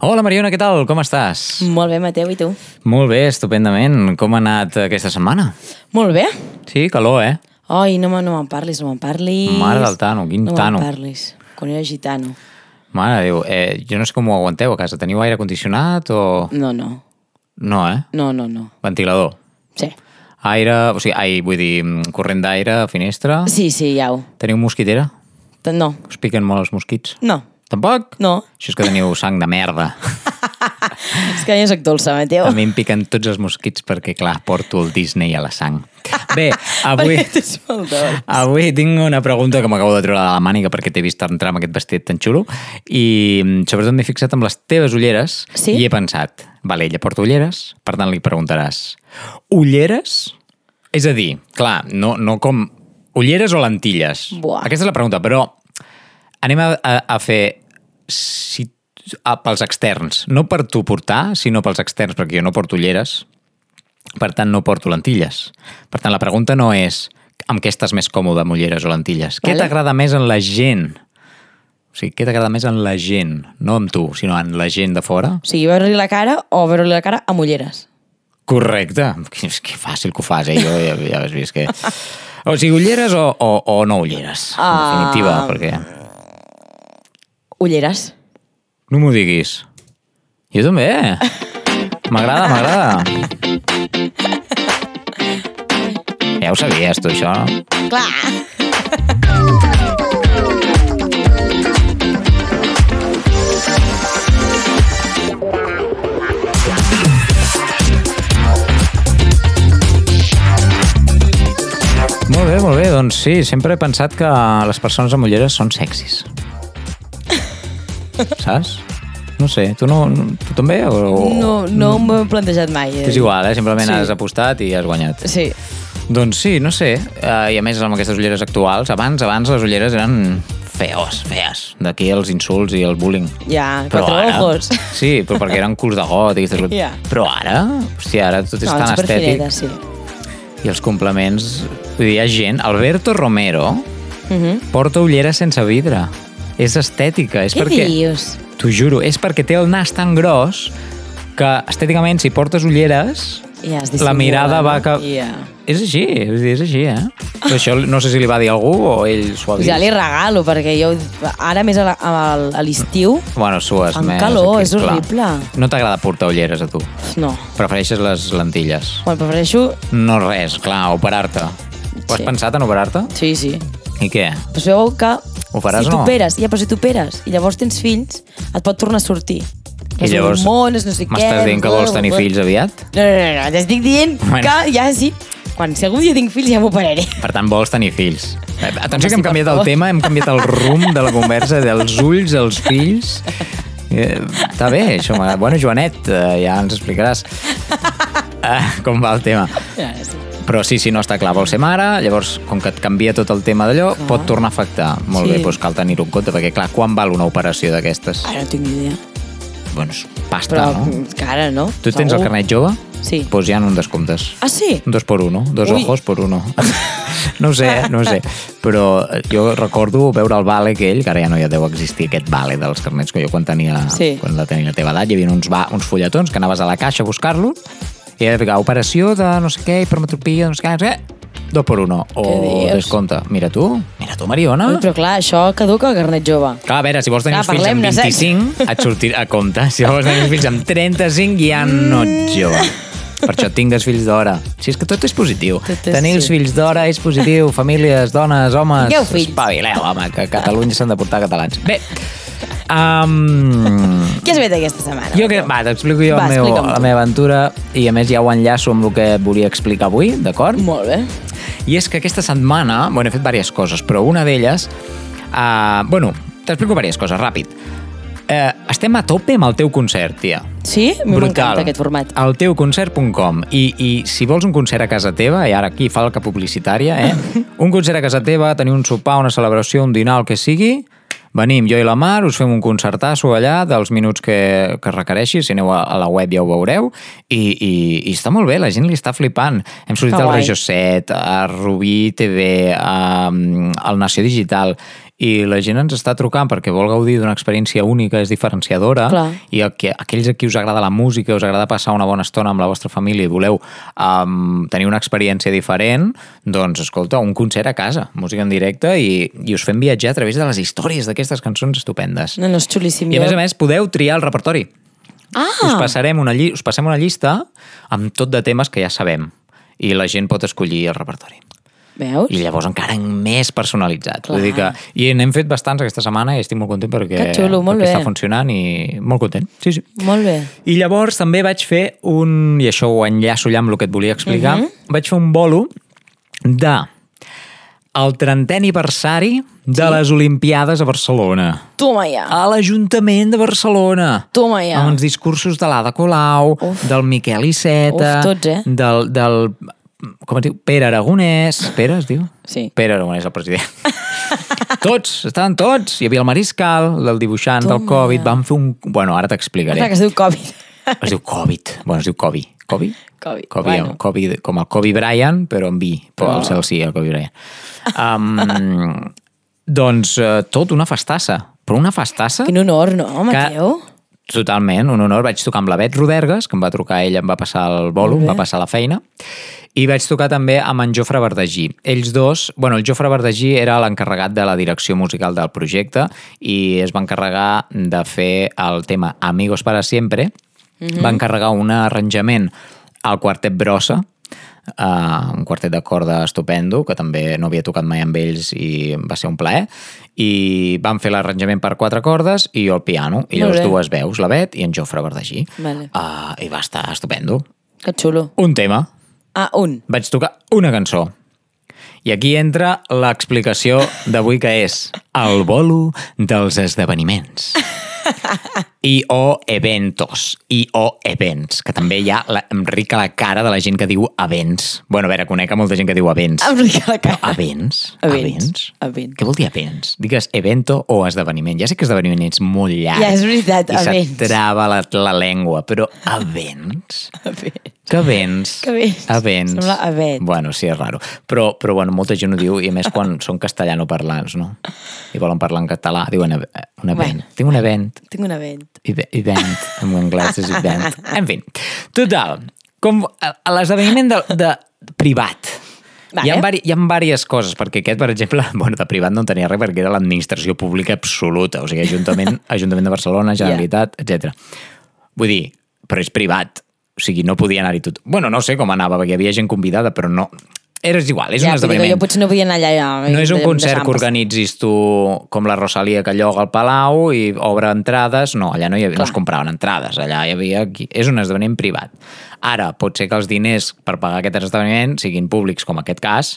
Hola Mariona, què tal? Com estàs? Molt bé, Mateu, i tu? Molt bé, estupendament. Com ha anat aquesta setmana? Molt bé. Sí, calor, eh? Ai, no, me- no me'n parlis, no me'n parlis. Mare del Tano, quin no Tano. No me'n parlis, quan era gitano. Mare de Déu, eh, jo no sé com ho aguanteu a casa. Teniu aire condicionat o... No, no, No, eh? no, no, no. Ventilador. Sí, Aire, o sigui, ai, vull dir, mm, corrent d'aire, finestra. sí, sí ja ho. Teniu mosquitera? T- No, Us piquen molt els mosquits? no, Tampoc? no. Això és que teniu sang de merda. És que jo soc dolça, Mateu. A mi em piquen tots els mosquits perquè, clar, porto el Disney a la sang. Bé, avui... Avui tinc una pregunta que m'acabo de treure de la màniga perquè t'he vist entrar amb aquest vestit tan xulo i mm, sobretot m'he fixat amb les teves ulleres Sí? i he pensat, vale, ella porta ulleres, per tant li preguntaràs, ulleres? És a dir, clar, no, no com... Ulleres o lentilles? Buah. Aquesta és la pregunta, però anem a, a, a fer si, a, pels externs. No per tu portar, sinó pels externs, perquè jo no porto ulleres, per tant no porto lentilles. Per tant, la pregunta no és amb què estàs més còmode, amb ulleres o lentilles. Què Vale. t'agrada més en la gent? O sigui, què t'agrada més en la gent? No amb tu, sinó en la gent de fora? O sigui, veure-li la cara o veure-li la cara amb ulleres. Correcte. Que, és que fàcil que ho fas, eh? Jo ja, ja has vist que... O sigui, ulleres o, o, o no ulleres, en Ah. definitiva, perquè... Ulleres. No m'ho diguis. Jo també. M'agrada, m'agrada. Ja ho sabies, tu, això. Clar. Molt bé, molt bé. Doncs sí, sempre he pensat que les persones amb ulleres són sexis. Saps? No sé, tu no... Tu també? O. No, no m'ho he plantejat mai. eh? És igual, eh? Simplement Sí. has apostat i has guanyat. Sí. Doncs sí, no sé. Uh, I a més, amb aquestes ulleres actuals, abans abans les ulleres eren feos, fees. D'aquí els insults i el bullying. Ja, quatre ojos. Sí, però perquè eren culs de got i aquestes. Ja. Però ara, hòstia, ara tot és No, tan estètic. sí. I els complements... Vull dir, hi ha gent... Alberto Romero Uh -huh. porta ulleres sense vidre. És estètica, és Què perquè... dius? T'ho juro, és perquè té el nas tan gros que estèticament, si portes ulleres, Ja la mirada va... Que... Ja. És així, és, així, eh? Però això no sé si li va dir algú o ell s'ho ha vist. Ja li regalo, perquè jo ara més a l'estiu Bueno, sues Fan més. calor, aquí, és clar. horrible. No t'agrada portar ulleres a tu. no. Prefereixes les lentilles. Bueno, prefereixo... No res, clar, operar-te. Ho has Sí. pensat en operar-te? Sí, sí. I què? Però sabeu que Ho faràs si o no? t'operes, ja, però si t'operes i llavors tens fills, et pot tornar a sortir. I llavors hormones, no sé què... m'estàs dient que vols tenir fills aviat? No, no, no, no t'estic dient Bueno. que ja sí, quan si algun dia tinc fills ja m'operaré. Per tant, vols tenir fills. Eh, Atenció Home, que hem canviat el tema, hem canviat el rumb de la conversa, dels ulls, els fills... Eh, està bé, això. m'agrada. Bueno, Joanet, eh, ja ens explicaràs eh, com va el tema. Ja, sí. Però sí, sí, no està clar, vol ser mare, llavors, com que et canvia tot el tema d'allò, pot tornar a afectar. Molt Sí. bé, doncs cal tenir-ho en compte, perquè clar, quan val una operació d'aquestes? Ara no tinc idea. És pasta, Però no? que ara no. Tu tens el Segur. carnet jove? Sí. Doncs hi ha un descomptes. Ah, sí? Un dos por uno, dos Ui. ojos por uno. No ho sé, eh? no ho sé. Però jo recordo veure el vale aquell, que ara ja no ja deu existir aquest vale dels carnets, que jo quan tenia, Sí. quan la tenia la teva edat, hi havia uns, va, uns fulletons que anaves a la caixa a buscar-los i era ficar operació de no sé què, hipermetropia, no sé què, no sé què, dos por uno. O dius? descompte. Mira tu, mira tu, Mariona. Ui, però clar, això caduca el carnet jove. Clar, a veure, si vols tenir Clar, fills amb parlem-ne, saps? 25, et sortirà a compte. Si vols tenir fills amb 35, ja no ets jove. Per això tingues fills d'hora. Si és que tot és positiu. Tot és- Tenir els sí. fills d'hora és positiu. Famílies, dones, homes... Tingueu fills. Espavileu, home, que a Catalunya s'han de portar catalans. Bé, um, Què has fet aquesta setmana? jo que... Va, t'explico jo Va, el meu, la meva aventura i a més ja ho enllaço amb el que volia explicar avui, d'acord? Molt bé. I és que aquesta setmana, bueno, he fet diverses coses, però una d'elles... Uh, bueno, t'explico diverses coses, ràpid. Uh, estem a tope amb el teu concert, tia. Sí? M'encanta aquest format. El teuconcert.com I, I si vols un concert a casa teva, i ara aquí falca publicitària, eh? un concert a casa teva, tenir un sopar, una celebració, un dinar, el que sigui, venim jo i la Mar, us fem un concertasso allà dels minuts que, que requereixi, si aneu a, a la web ja ho veureu, i, i, i està molt bé, la gent li està flipant. Hem sortit al. Regió 7, a Rubí TV, a, al Nació Digital, i la gent ens està trucant perquè vol gaudir d'una experiència única, és diferenciadora, Clar. i el que, aquells a qui us agrada la música, us agrada passar una bona estona amb la vostra família i voleu um, tenir una experiència diferent, doncs, escolta, un concert a casa, música en directe, i, i us fem viatjar a través de les històries d'aquestes cançons estupendes. No, no, és xulíssim. I a més a més, podeu triar el repertori. Ah! Us, passarem una lli us passem una llista amb tot de temes que ja sabem i la gent pot escollir el repertori. Veus? I llavors encara més personalitzat. Clar. Vull dir que, I n'hem fet bastants aquesta setmana i estic molt content perquè, Que xulo, molt perquè bé. està funcionant i molt content. Sí, sí. Molt bé. I llavors també vaig fer un, i això ho enllaço allà amb el que et volia explicar, Mhm. vaig fer un bolo de el 30è aniversari de les Olimpiades a Barcelona Toma ja. a l'Ajuntament de Barcelona. Toma ja. Amb els discursos de l'Ada Colau, Uf. del Miquel Iceta, Uf, tots, eh? del, del... Com es diu? Pere Aragonès. Pere es diu? Sí. Pere Aragonès, el president. tots, estaven tots. Hi havia el Mariscal, el dibuixant del Toma. Covid. Van fer un... Bueno, ara t'explicaré. Clar, que es diu Covid. Es diu Covid. Bueno, es diu Covid. Covid? Covid. Kobe, Bueno. Kobe, com el Kobe Bryant, però amb vi. Però Oh. el cel sí, el Kobe Bryant. Um, doncs uh, tot una festassa. Però una festassa... Quin honor, no, Mateu? Totalment, un honor. Vaig tocar amb la Bet Rodergues, que em va trucar ella, em va passar el bolo, em va passar la feina. I vaig tocar també amb en Jofre Verdagí. Ells dos, bueno, el Jofre Verdagí era l'encarregat de la direcció musical del projecte i es va encarregar de fer el tema Amigos para siempre. Mm -hmm. Va encarregar un arranjament al quartet Brossa, uh, un quartet de corda estupendo, que també no havia tocat mai amb ells i va ser un plaer, i van fer l'arranjament per quatre cordes i jo el piano, i llavors bé. dues veus, la Bet i en Jofre Verdagí. Vale. Uh, I va estar estupendo. Que xulo. Un tema, Ah, un. vaig tocar una cançó. I aquí entra l'explicació d'avui que és el bolo dels esdeveniments. I o eventos. I o events. Que també hi ha la, em rica la cara de la gent que diu events. Bueno, a veure, conec a molta gent que diu events. Em rica la cara. Events? Events. Events. Què vol dir events? Digues evento o esdeveniment. Ja sé que esdeveniment és molt llarg. Ja, és veritat, I events. trava la, la llengua, però events? Events. Que vens? Que vens? Avents. Sembla avet. Bueno, sí, és raro. Però, però bueno, molta gent ho diu, i a més quan són castellanoparlants, no? I volen parlar en català, diuen un event. Bueno. Tinc un event. Tinc un event. Eve- Event, en anglès és event. En fi, total, com a- l'esdeveniment de, de privat, Vale. Hi ha, vari, hi ha diverses coses, perquè aquest, per exemple, bueno, de privat no en tenia res perquè era l'administració pública absoluta, o sigui, Ajuntament, Ajuntament de Barcelona, Generalitat, etc. Vull dir, però és privat, o sigui, no podia anar-hi tot. Bueno, no sé com anava, perquè hi havia gent convidada, però no... Era igual, és ja, un vull esdeveniment. Jo potser no podia anar allà. Ja, No és un concert que organitzis tu com la Rosalia que lloga al Palau i obre entrades. No, allà no, hi havia, no es compraven entrades. Allà hi havia... És un esdeveniment privat. Ara, pot ser que els diners per pagar aquest esdeveniment siguin públics, com aquest cas,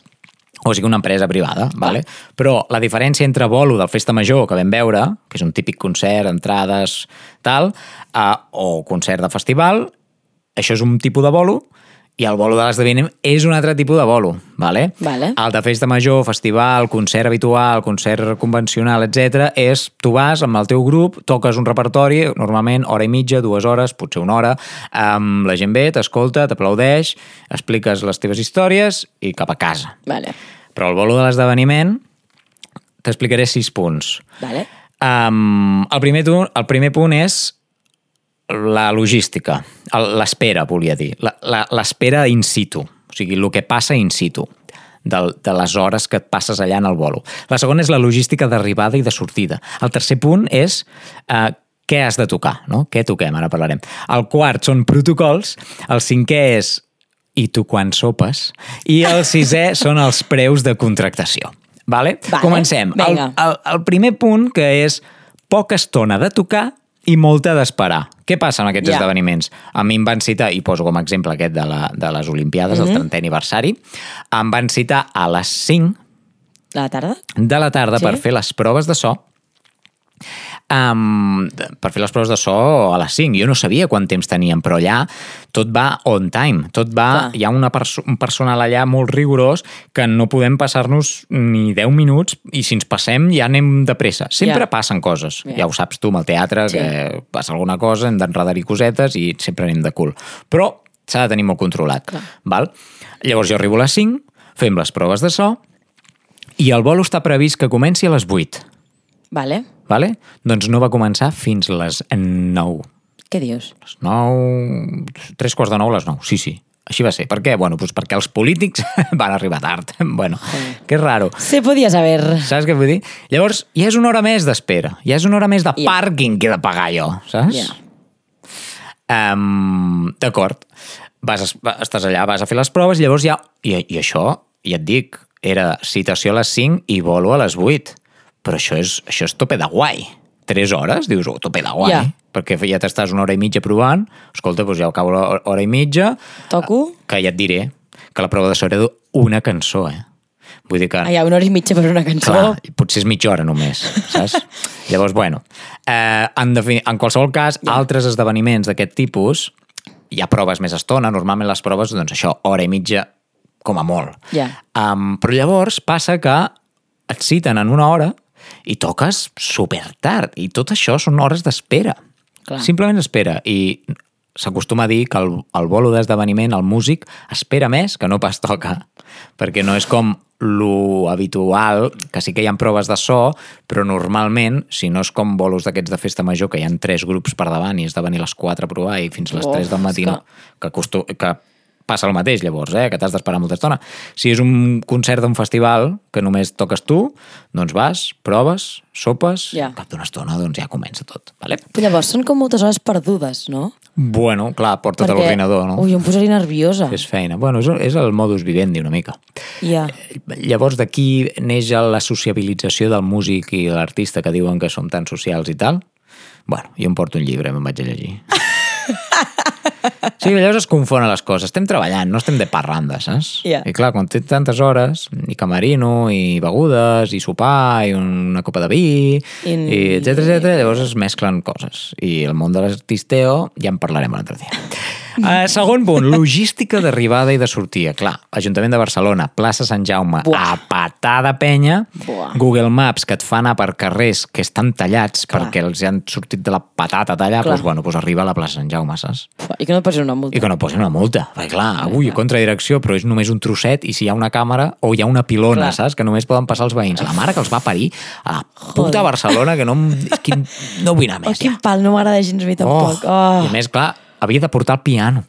o sigui una empresa privada, vale? però la diferència entre bolo del Festa Major que vam veure, que és un típic concert, entrades, tal, uh, o concert de festival, això és un tipus de bolo, i el bolo de l'esdeveniment és un altre tipus de bolo, vale? Vale. El de festa major, festival, concert habitual, concert convencional, etc. és tu vas amb el teu grup, toques un repertori, normalment hora i mitja, dues hores, potser una hora, um, la gent ve, t'escolta, t'aplaudeix, expliques les teves històries i cap a casa. Vale. Però el bolo de l'esdeveniment t'explicaré sis punts. Vale. Um, el, primer, tu- el primer punt és la logística, l'espera, volia dir, l'espera in situ, o sigui, el que passa in situ del, de les hores que et passes allà en el bolo. La segona és la logística d'arribada i de sortida. El tercer punt és eh, què has de tocar, no? Què toquem, ara parlarem. El quart són protocols, el cinquè és i tu quan sopes, i el sisè són els preus de contractació. Vale? Vale, Comencem. El, el, el primer punt, que és poca estona de tocar i molta d'esperar. Què passa en aquests Ja. esdeveniments? A mi em van citar, i poso com a exemple aquest de, la, de les Olimpiades, mm Mhm. -hmm. el 30è aniversari, em van citar a les 5 De la tarda? de la tarda Sí? per fer les proves de so um, per fer les proves de so a les 5. Jo no sabia quant temps teníem, però allà tot va on time. Tot va... Clar. Hi ha una perso un personal allà molt rigorós que no podem passar-nos ni 10 minuts i si ens passem ja anem de pressa. Sempre Ja. passen coses. Ja. Ja ho saps tu amb el teatre, Sí. que passa alguna cosa, hem d'enredar-hi cosetes i sempre anem de cul. Però s'ha de tenir molt controlat. Clar. Val? Llavors jo arribo a les 5, fem les proves de so I el bolo està previst que comenci a les 8, Vale. Vale? doncs no va començar fins les 9. Què dius? Les 9... Tres quarts de 9 a les 9, sí, sí. Així va ser. Per què? Bueno, doncs perquè els polítics van arribar tard. Bueno, que raro. Se podia saber. Saps què vull dir? Llavors, ja és una hora més d'espera. Ja és una hora més de Ja. pàrquing que he de pagar jo, saps? Ja. Um, D'acord. Vas, es- va- estàs allà, vas a fer les proves, i llavors ja... I, I això, ja et dic, era citació a les 5 i volo a les 8. Però això és, això és tope de guai. 3 hores? Dius, oh, tope de guai. Ja. Perquè ja t'estàs una hora i mitja provant. Escolta, doncs ja acabo la hora i mitja. Toco? Que ja et diré que la prova de so era una cançó, eh? Vull dir que... Ah, ha una hora i mitja per una cançó. Clar, potser és mitja hora només, saps? Llavors, bueno, eh, en, defini en qualsevol cas, ja. altres esdeveniments d'aquest tipus, hi ha proves més estona, normalment les proves, doncs això, hora i mitja, com a molt. Ja. Um, però llavors passa que et citen en una hora i toques super tard, i tot això són hores d'espera. Simplement espera, i s'acostuma a dir que el, el bolo d'esdeveniment, el músic, espera més que no pas toca, perquè no és com lo habitual, que sí que hi ha proves de so, però normalment, si no és com bolos d'aquests de festa major, que hi ha tres grups per davant i has de venir a les 4 a provar i fins a les Oh, 3 del matí és no, que, costu, que passa el mateix llavors, eh? que t'has d'esperar molta estona. Si és un concert d'un festival que només toques tu, doncs vas, proves, sopes, Ja. cap d'una estona doncs ja comença tot. Vale? Però llavors són com moltes hores perdudes, no? Bueno, clar, porta't Perquè- l'ordinador, no? Ui, em posaria nerviosa. És feina. Bueno, és, és el modus vivendi una mica. Ja. Llavors d'aquí neix la sociabilització del músic i l'artista que diuen que som tan socials i tal. Bueno, jo em porto un llibre, me'n vaig a llegir. Sí, llavors es confonen les coses. Estem treballant, no estem de parranda, saps? Ja. I clar, quan tens tantes hores, i camerino, i begudes, i sopar, i una copa de vi, I- i etcètera, etcètera, llavors es mesclen coses. I el món de l'artisteo ja en parlarem un altre dia. Uh, segon punt, logística d'arribada i de sortida. Clar, Ajuntament de Barcelona, plaça Sant Jaume, Buah. a patada penya, Buah. Google Maps que et fa anar per carrers que estan tallats Clar. perquè els han sortit de la patata a tallar, Clar. doncs, bueno, doncs arriba a la plaça Sant Jaume, saps? I que no et posin una multa. I que no posin una multa. Perquè clar, avui contra direcció, però és només un trosset i si hi ha una càmera o hi ha una pilona, Clar. saps? Que només poden passar els veïns. La mare que els va parir a la puta Joder. Barcelona, que no, em- que no vull anar Oh, més. quin ja. pal, no m'agrada gens a mi tampoc. Oh. I a més, clar, havia de portar el piano.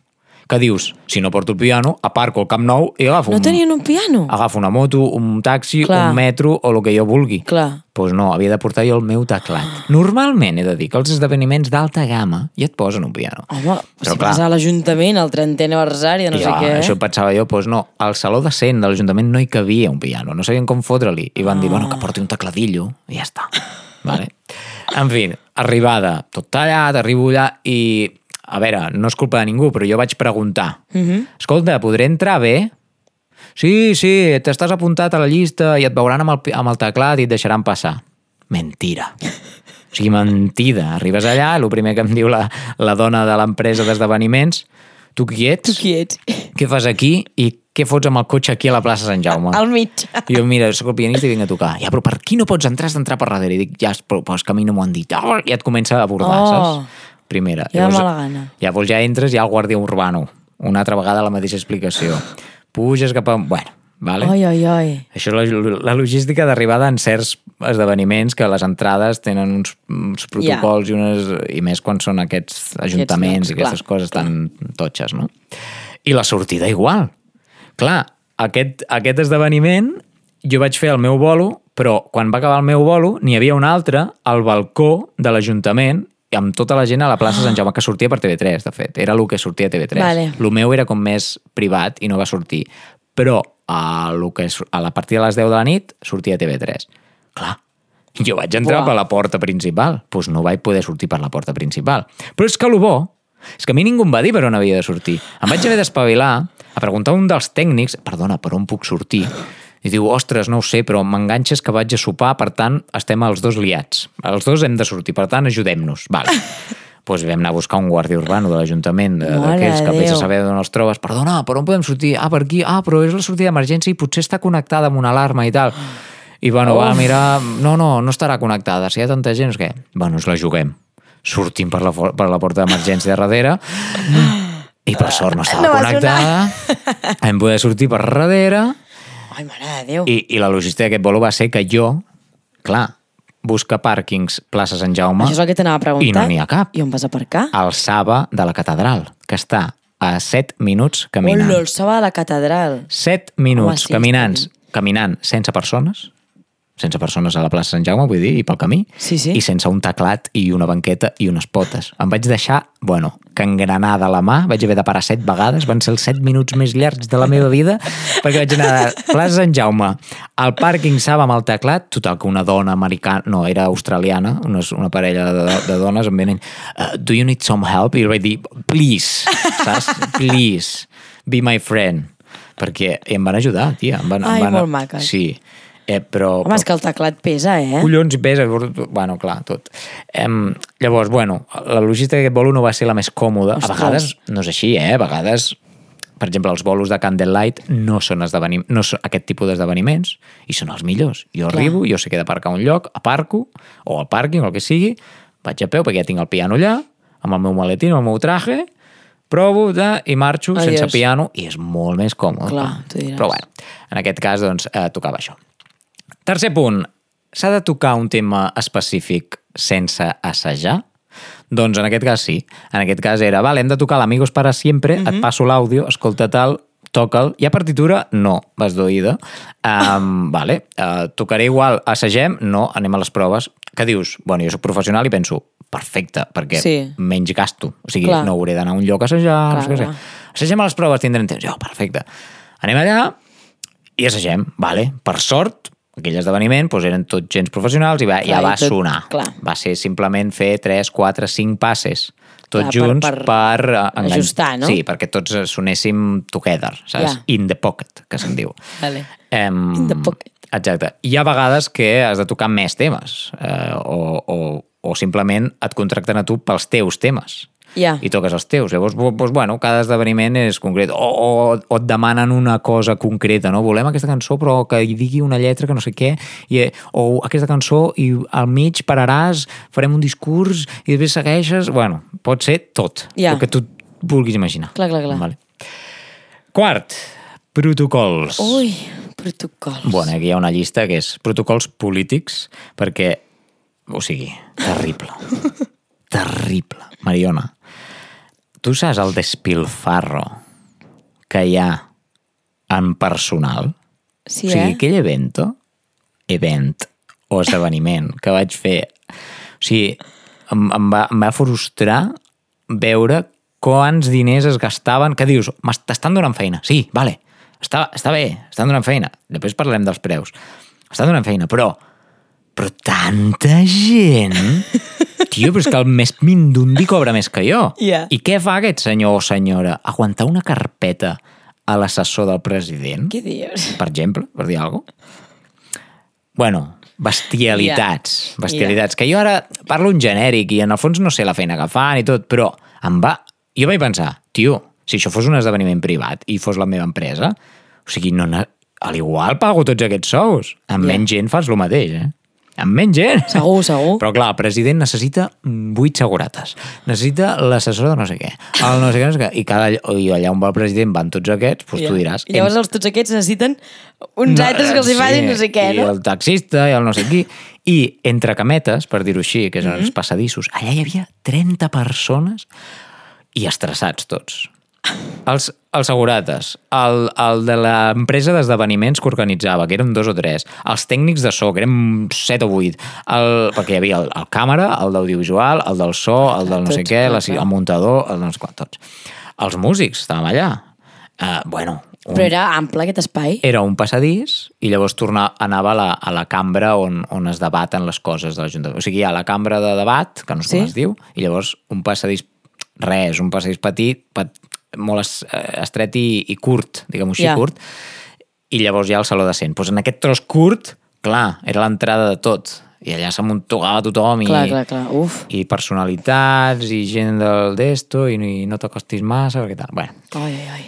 Que dius, si no porto el piano, aparco al Camp Nou i agafo, No un, tenien un piano? agafo una moto, un taxi, Clar. un metro o el que jo vulgui. Clar. Doncs pues no, havia de portar jo el meu teclat. Normalment, he de dir, que els esdeveniments d'alta gamma ja et posen un piano. Home, Però si clar. vas a l'Ajuntament, al 30è aniversari de no I sé què... Això pensava jo, doncs no, al saló de cent de l'Ajuntament no hi cabia un piano, no sabien com fotre-li. I van dir, bueno, que porti un tecladillo, i ja està. Vale? En fi, arribada, tot tallat, arribo allà i... A veure, no és culpa de ningú, però jo vaig preguntar. Uh -huh. Escolta, podré entrar bé? Sí, sí, t'estàs apuntat a la llista i et veuran amb el, amb el teclat i et deixaran passar. Mentira. O sigui, mentida. Arribes allà, el primer que em diu la, la dona de l'empresa d'esdeveniments, tu qui ets? Tu qui ets? què fas aquí i què fots amb el cotxe aquí a la plaça Sant Jaume? Al mig. I jo, mira, sóc el pianista i vinc a tocar. Ja, però per aquí no pots entrar, has d'entrar per darrere. I dic, ja, però, però és que a mi no m'ho han dit. Oh, I et comença a abordar, Oh. saps? Primera. Ja de mala gana. Llavors ja entres i hi ha el guàrdia urbano. Una altra vegada la mateixa explicació. Puges cap a... Bueno, vale? Oi, oi, oi. Això és la, la logística d'arribada en certs esdeveniments que les entrades tenen uns, uns protocols i, unes, i més quan són aquests ajuntaments llocs, i aquestes clar, coses tan totxes, no? I la sortida igual. Clar, aquest, aquest esdeveniment jo vaig fer el meu bolo, però quan va acabar el meu bolo n'hi havia un altre al balcó de l'Ajuntament amb tota la gent a la plaça Sant Jaume, que sortia per TV3, de fet. Era el que sortia a TV3. Vale. El meu era com més privat i no va sortir. Però a, lo que a la partida de les 10 de la nit sortia a TV3. Clar, jo vaig entrar Buah. per la porta principal. Doncs pues no vaig poder sortir per la porta principal. Però és que el bo és que a mi ningú em va dir per on havia de sortir. Em vaig haver d'espavilar a preguntar a un dels tècnics, perdona, per on puc sortir? I diu, ostres, no ho sé, però m'enganxes que vaig a sopar, per tant, estem els dos liats. Els dos hem de sortir, per tant, ajudem-nos. Vale. pues vam anar a buscar un guàrdia urbano de l'Ajuntament, d'aquells que vés a saber d'on els trobes. Perdona, per on podem sortir? Ah, per aquí. Ah, però és la sortida d'emergència i potser està connectada amb una alarma i tal. I bueno, va mirar... No, no, no estarà connectada. Si hi ha tanta gent, és que... Bueno, ens la juguem. Sortim per la, per la porta d'emergència de darrere i per sort no estava No connectada. Vam poder sortir per darrere Ai, mare de Déu. I, I la logística d'aquest bolo va ser que jo, clar, busca pàrquings plaça Sant Jaume, Això és el que t'anava a preguntar. I no n'hi ha cap. I on vas aparcar? al Saba de la catedral, que està a 7 minuts caminant. Hola, el Saba de la catedral. 7 minuts Home, sí, caminant, està caminant sense persones, sense persones a la plaça Sant Jaume, vull dir, i pel camí, Sí, sí. i sense un teclat i una banqueta i unes potes. Em vaig deixar, bueno, que engranada a la mà, vaig haver de parar set vegades, van ser els set minuts més llargs de la meva vida, perquè vaig anar a plaça Sant Jaume, al pàrquing Saba amb el teclat, total que una dona americana, no, era australiana, una, una parella de, de dones em venen, uh, do you need some help? I vaig dir, please, saps? Please, be my friend perquè em van ajudar, tia. Em van, Ai, em van, molt maques. Sí, eh, però... Home, és que el teclat pesa, eh? Collons pesa, bueno, clar, tot. Em, llavors, bueno, la logística d'aquest bolo no va ser la més còmoda. Ostres. A vegades no és així, eh? A vegades, per exemple, els bolos de Candlelight no són esdevenim no són aquest tipus d'esdeveniments i són els millors. Jo Clar. arribo, jo sé que he d'aparcar un lloc, aparco, o al pàrquing, o el que sigui, vaig a peu perquè ja tinc el piano allà, amb el meu maletín, amb el meu traje, provo de, i marxo Adiós. sense piano i és molt més còmode. Clar. Però bueno, en aquest cas, doncs, eh, tocava això. Tercer punt, s'ha de tocar un tema específic sense assajar? Doncs en aquest cas sí. En aquest cas era, vale, hem de tocar l'Amigos para siempre, et passo l'àudio, escolta tal, toca'l. Hi ha partitura? No, vas d'oïda. Um, vale, uh, tocaré igual, assagem? No, anem a les proves. Què dius? Bueno, jo soc professional i penso, perfecte, perquè Sí. menys gasto. O sigui, Clar. no hauré d'anar a un lloc a assajar, no Clar, sé què sé. Assagem a les proves, tindrem temps. Jo, perfecte. Anem allà, i assagem, vale. Per sort, aquell esdeveniment doncs eren tots gens professionals i va, Clar, ja i va tot- sonar. clar. Va ser simplement fer 3, 4, 5 passes tots Clar, junts per, per per, eh, engany- ajustar, no? Sí, perquè tots sonéssim together, saps? Ja. In the pocket, que se'n diu. Vale. Em, In the pocket. Exacte. Hi ha vegades que has de tocar més temes eh, o, o, o simplement et contracten a tu pels teus temes Ja. i toques els teus. Llavors, doncs, bueno, cada esdeveniment és concret. O, o, o et demanen una cosa concreta, no? Volem aquesta cançó, però que hi digui una lletra que no sé què, i, eh, o aquesta cançó i al mig pararàs, farem un discurs i després segueixes... Bueno, pot ser tot, Ja. el que tu vulguis imaginar. Clar, clar, clar. Vale. Quart, protocols. Ui, protocols. Bueno, aquí hi ha una llista que és protocols polítics, perquè, o sigui, terrible. terrible. Mariona, tu saps el despilfarro que hi ha en personal? Sí, o sigui, eh? aquell evento, event o esdeveniment que vaig fer, o sigui, em, em, va, em va frustrar veure quants diners es gastaven, que dius, "M'est- t'estan donant feina, sí, vale, està, està bé, estan donant feina, després parlarem dels preus, estan donant feina, però però tanta gent... Tio, però és que el més mindundi cobra més que jo. Ja. I què fa aquest senyor o senyora? Aguantar una carpeta a l'assessor del president? Què dius? per exemple, per dir alguna cosa. Bueno, bestialitats, Ja. bestialitats, que jo ara parlo en genèric i en el fons no sé la feina que fan i tot, però em va... Jo vaig pensar, tio, si això fos un esdeveniment privat i fos la meva empresa, o sigui, no, a l'igual pago tots aquests sous. Amb Ja. menys gent fas el mateix, eh? Amb menys gent. Segur, segur. Però clar, el president necessita vuit segurates. Necessita l'assessor de no sé què. El no sé què, no sé què. I, cada, i allà on va el president van tots aquests, doncs tu diràs... I llavors els, tots aquests necessiten uns altres que els hi facin no sé què, I no? el taxista i el no sé qui. I entre cametes, per dir-ho així, que són Mhm. els passadissos, allà hi havia 30 persones i estressats tots. Els, els segurates, el, el de l'empresa d'esdeveniments que organitzava, que eren dos o tres, els tècnics de so, que eren set o vuit, el, perquè hi havia el, el càmera, el d'audiovisual, el del so, el del no sé què, la, el muntador, el no sé quant, tots. Els músics, estàvem allà. Uh, bueno, un, Però era ample aquest espai. era un passadís i llavors tornar, anava a la, a la cambra on, on es debaten les coses de l'Ajuntament. O sigui, hi ha la cambra de debat, que no sé Sí. com es diu, i llavors un passadís, res, un passadís petit, pet, molt eh, estret i, i curt, diguem-ho així, Ja. curt, i llavors hi ha el saló de cent. Pues en aquest tros curt, clar, era l'entrada de tot. I allà s'amuntugava tothom i, Clar, clar, clar. Uf. i personalitats i gent del d'esto i, i no t'acostis massa, perquè tal. Bueno, Ai, ai, ai.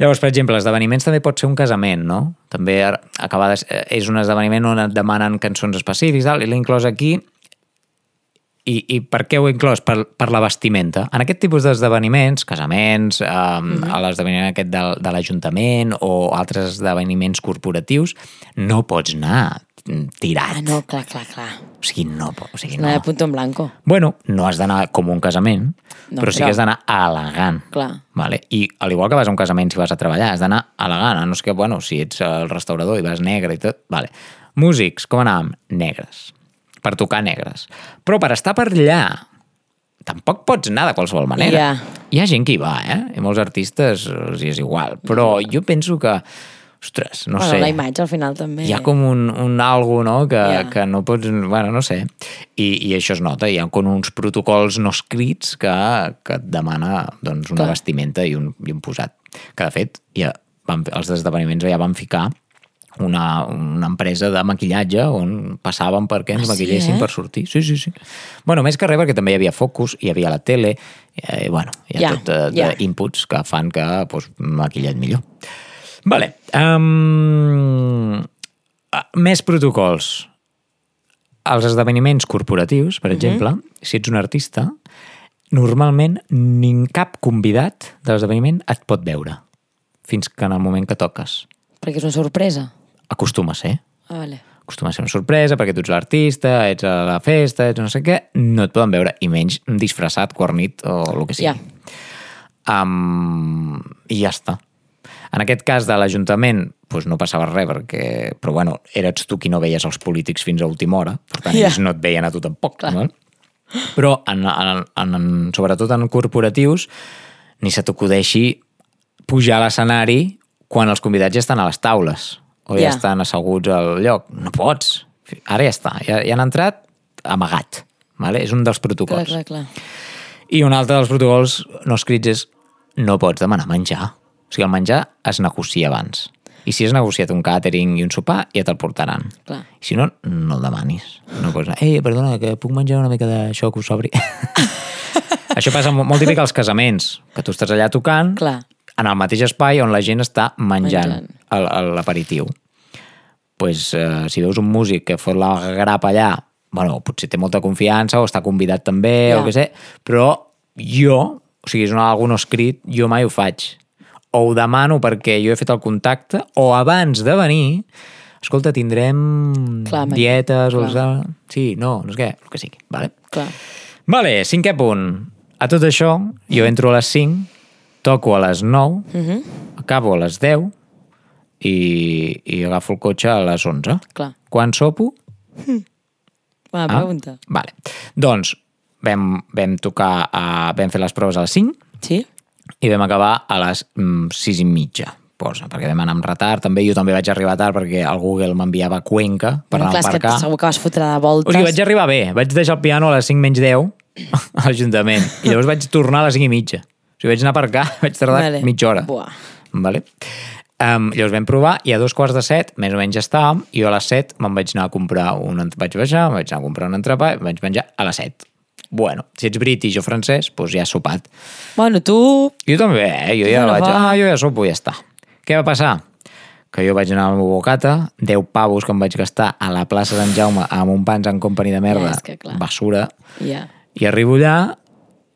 Llavors, per exemple, esdeveniments també pot ser un casament, no? També a acabar de, és un esdeveniment on et demanen cançons específics, tal, i l'he inclòs aquí. I, I per què ho he inclòs? Per, per la vestimenta. En aquest tipus d'esdeveniments, casaments, eh, mm -hmm. l'esdeveniment aquest de, de l'Ajuntament o altres esdeveniments corporatius, no pots anar tirat. Ah, no, clar, clar, clar. O sigui, no. O sigui, No. de punto en blanco. Bueno, no has d'anar com un casament, No, però sí però- que has d'anar elegant. Clar. Vale? I al igual que vas a un casament si vas a treballar, has d'anar elegant, no és que, bueno, si ets el restaurador i vas negre i tot, vale. Músics, com anàvem? Negres. Per tocar negres. Però per estar per allà, tampoc pots anar de qualsevol manera. Ja. Hi ha gent que hi va, eh? I molts artistes els és igual. Però jo penso que, ostres, no bueno, sé... la imatge al final també. Hi ha com un, un algo, no?, que, Ja. que no pots... Bueno, no sé. I, I això es nota. Hi ha com uns protocols no escrits que, que et demana doncs, una Clar. vestimenta i un, i un posat. Que, de fet, ja van, els esdeveniments ja van ficar una, una empresa de maquillatge on passàvem perquè ens Ah, sí, maquillessin eh? per sortir. Sí, sí, sí. Bueno, més que res perquè també hi havia focus, hi havia la tele, eh, bueno, hi ha Ja, tot eh, ja. d'inputs que fan que doncs, maquillet millor. Vale. Um, més protocols. Els esdeveniments corporatius, per exemple, si ets un artista, normalment nin cap convidat de l'esdeveniment et pot veure fins que en el moment que toques. Perquè és una sorpresa. Acostuma a ser. Ah, vale. Acostuma a ser una sorpresa perquè tu ets l'artista, ets a la festa, ets no sé què, no et poden veure, i menys disfressat, guarnit o el que sigui. Ja. Um, I ja està. En aquest cas de l'Ajuntament doncs no passava res, perquè, però bueno, eres tu qui no veies els polítics fins a última hora, per tant, Ja. ells no et veien a tu tampoc. Clar. No? Però, en, en, en, sobretot en corporatius, ni se t'acudeixi pujar a l'escenari quan els convidats ja estan a les taules o ja Ja. estan asseguts al lloc. No pots. Ara ja està. Ja, ja han entrat amagat. Vale? És un dels Clar, protocols. clar, clar. I un altre dels protocols no escrits és no pots demanar menjar. O sigui, el menjar es negocia abans. I si has negociat un càtering i un sopar, ja te'l portaran. Clar. I si no, no el demanis. No pots anar, ei, perdona, que puc menjar una mica d'això que us sobri? Això passa molt, molt típic als casaments, que tu estàs allà tocant, Clar. en el mateix espai on la gent està menjant, l'aperitiu. Pues, eh, si veus un músic que fot la grapa allà, bueno, potser té molta confiança o està convidat també, Ja. o que sé, però jo, o sigui, és una, algú no escrit, jo mai ho faig. O ho demano perquè jo he fet el contacte, o abans de venir, escolta, tindrem Clar, dietes, o clar. sí, no, no és què, el que sigui, vale? Clar. Vale, cinquè punt. A tot això, jo entro a les 5, toco a les 9, Mm -hmm. acabo a les 10 i, i agafo el cotxe a les 11. Clar. Quan sopo? Bona Ah, pregunta. Vale. Doncs vam, vam tocar, a, vam fer les proves a les 5 Sí? i vam acabar a les mm, 6 i mitja posa, perquè vam anar amb retard, també jo també vaig arribar tard perquè el Google m'enviava a Cuenca per Bueno, anar clar, a és que aparcar. segur que vas fotre de voltes. O sigui, vaig arribar bé. Vaig deixar el piano a les 5 menys 10 a l'Ajuntament. I llavors vaig tornar a les 5 i mitja. O sigui, vaig anar a aparcar, vaig tardar Vale. mitja hora. Buah. Vale? Um, llavors vam provar i a dos quarts de set, més o menys ja estàvem, i jo a les set me'n vaig anar a comprar un... Vaig baixar, vaig anar a comprar un entrepà i vaig menjar a les set. Bueno, si ets british o francès, doncs ja has sopat. Bueno, tu... Jo també, eh? Jo ja Bueno, vaig... va. Ah, jo ja sopo i ja està. Què va passar? Que jo vaig anar al meu bocata, 10 pavos que em vaig gastar a la plaça Sant Jaume amb un pans en company de merda, Ja, és que clar. basura, Ja. i arribo allà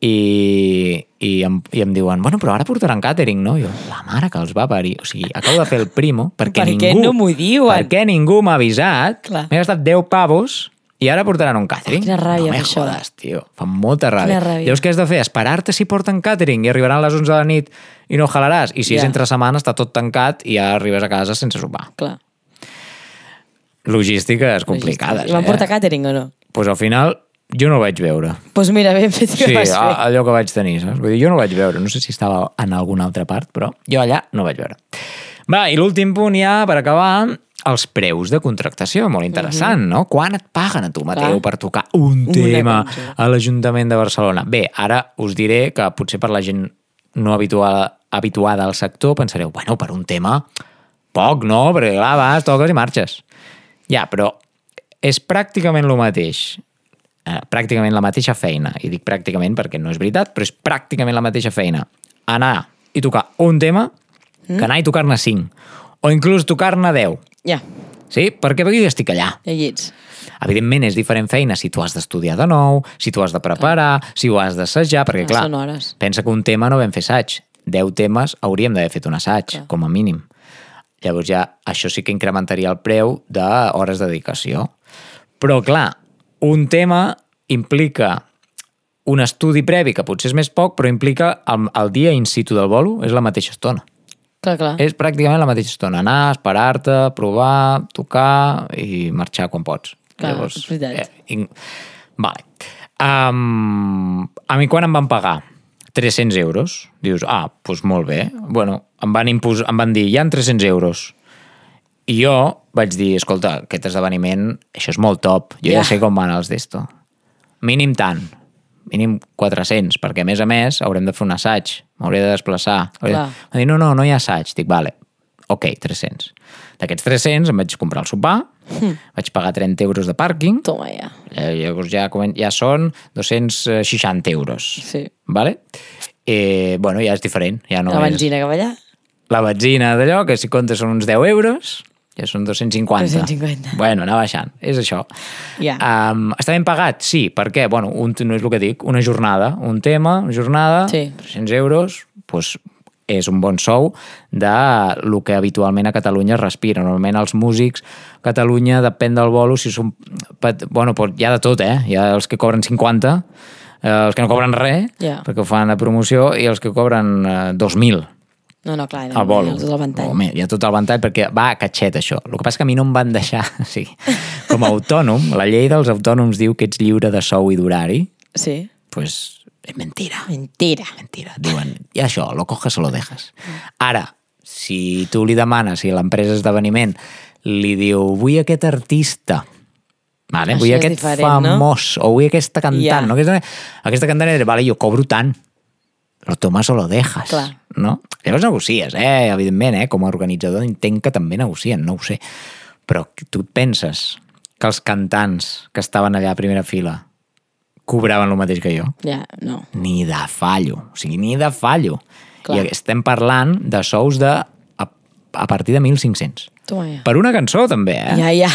i, i, em, i em diuen, bueno, però ara portaran càtering, no? Jo, la mare que els va parir. O sigui, acabo de fer el primo perquè Per ningú... no m'ho diuen? Perquè ningú m'ha avisat. M'he gastat 10 pavos i ara portaran un càtering. Quina ràbia, no me això. jodes, tio. Fa molta ràbia. Quina ràbia. Llavors què has de fer? Esperar-te si porten càtering i arribaran a les 11 de la nit i no jalaràs. I si Ja. és entre setmana està tot tancat i ja arribes a casa sense sopar. Clar. Logístiques complicades, I van eh? portar càtering o no? pues al final jo no el vaig veure. Doncs pues mira, ben fet que Sí, vas fer. allò que vaig tenir, saps? Vull dir, jo no ho vaig veure, no sé si estava en alguna altra part, però jo allà no ho vaig veure. Va, i l'últim punt ja, per acabar, els preus de contractació, molt interessant, no? Quan et paguen a tu, Mateu, Clar. per tocar un tema a l'Ajuntament de Barcelona? Bé, ara us diré que potser per la gent no habituada, habituada al sector pensareu, bueno, per un tema poc, no? Perquè clar, vas, toques i marxes. Ja, però és pràcticament el mateix eh, pràcticament la mateixa feina. I dic pràcticament perquè no és veritat, però és pràcticament la mateixa feina. Anar i tocar un tema que anar i tocar-ne cinc. O inclús tocar-ne deu. Ja, Sí? Per què? Perquè jo estic allà. hi ets. Evidentment, és diferent feina si tu has d'estudiar de nou, si tu has de preparar, si ho has d'assajar, perquè, Clar, clar, hores. pensa que un tema no vam fer assaig. 10 temes hauríem d'haver fet un assaig, Clar. com a mínim. Llavors ja això sí que incrementaria el preu d'hores de dedicació. Però, clar, un tema implica un estudi previ, que potser és més poc, però implica el, el dia in situ del bolo, és la mateixa estona. Clar, clar. És pràcticament la mateixa estona. Anar, esperar-te, provar, tocar i marxar quan pots. Clar, és veritat. Eh, in... Vale. Um, a mi quan em van pagar? 300 euros. Dius, ah, doncs molt bé. Bueno, em van, impos... em van dir, hi han 300 euros. I jo vaig dir, escolta, aquest esdeveniment, això és molt top. Jo ja, Ja. sé com van els d'esto. Mínim tant. Mínim 400, perquè a més a més haurem de fer un assaig. M'hauré de desplaçar. Hauré... Clar. Dir, no, no, no hi ha assaig. Dic, vale, ok, 300. D'aquests 300 em vaig comprar el sopar, vaig pagar 30 euros de pàrquing, Toma, ja. eh, llavors ja, ja són 260 euros. Sí. Vale? Eh, bueno, ja és diferent. Ja no la és... benzina que va allà. La benzina d'allò, que si comptes són uns 10 euros, ja són 250. 250. Bueno, anar baixant, és això. Ja. Um, està ben pagat? Sí, per què? Bueno, un, no és el que dic, una jornada, un tema, una jornada, Sí. 300 euros, doncs és un bon sou de lo que habitualment a Catalunya es respira. Normalment els músics a Catalunya, depèn del bolo, si són... Bueno, pot- hi ha de tot, eh? Hi ha els que cobren 50, eh, els que no cobren res, Ja. perquè ho fan de promoció, i els que cobren eh, 2.000 No, no, clar, al bolo. Els del ventall. Home, hi ha tot el ventall perquè va a catxet, això. El que passa que a mi no em van deixar... O sigui, com a autònom, la llei dels autònoms diu que ets lliure de sou i d'horari, Sí. pues és mentira. Mentira. Mentira. Diuen, i això, lo coges o lo dejas. Ara, si tu li demanes, si l'empresa esdeveniment li diu, vull aquest artista, vale? Això vull aquest diferent, no? famós, o vull aquesta cantant, Ja. no? Aquesta, aquesta cantant, era, vale, jo cobro tant, lo tomas o lo dejas. Clar. No? Llavors negocies, eh? evidentment, eh? com a organitzador entenc que també negocien, no ho sé. Però tu et penses que els cantants que estaven allà a primera fila cobraven el mateix que jo? Ja, no. Ni de fallo. O sigui, ni de fallo. Clar. I estem parlant de sous de a, a partir de 1.500. Toma, ja. Per una cançó, també, eh? Ja, ja.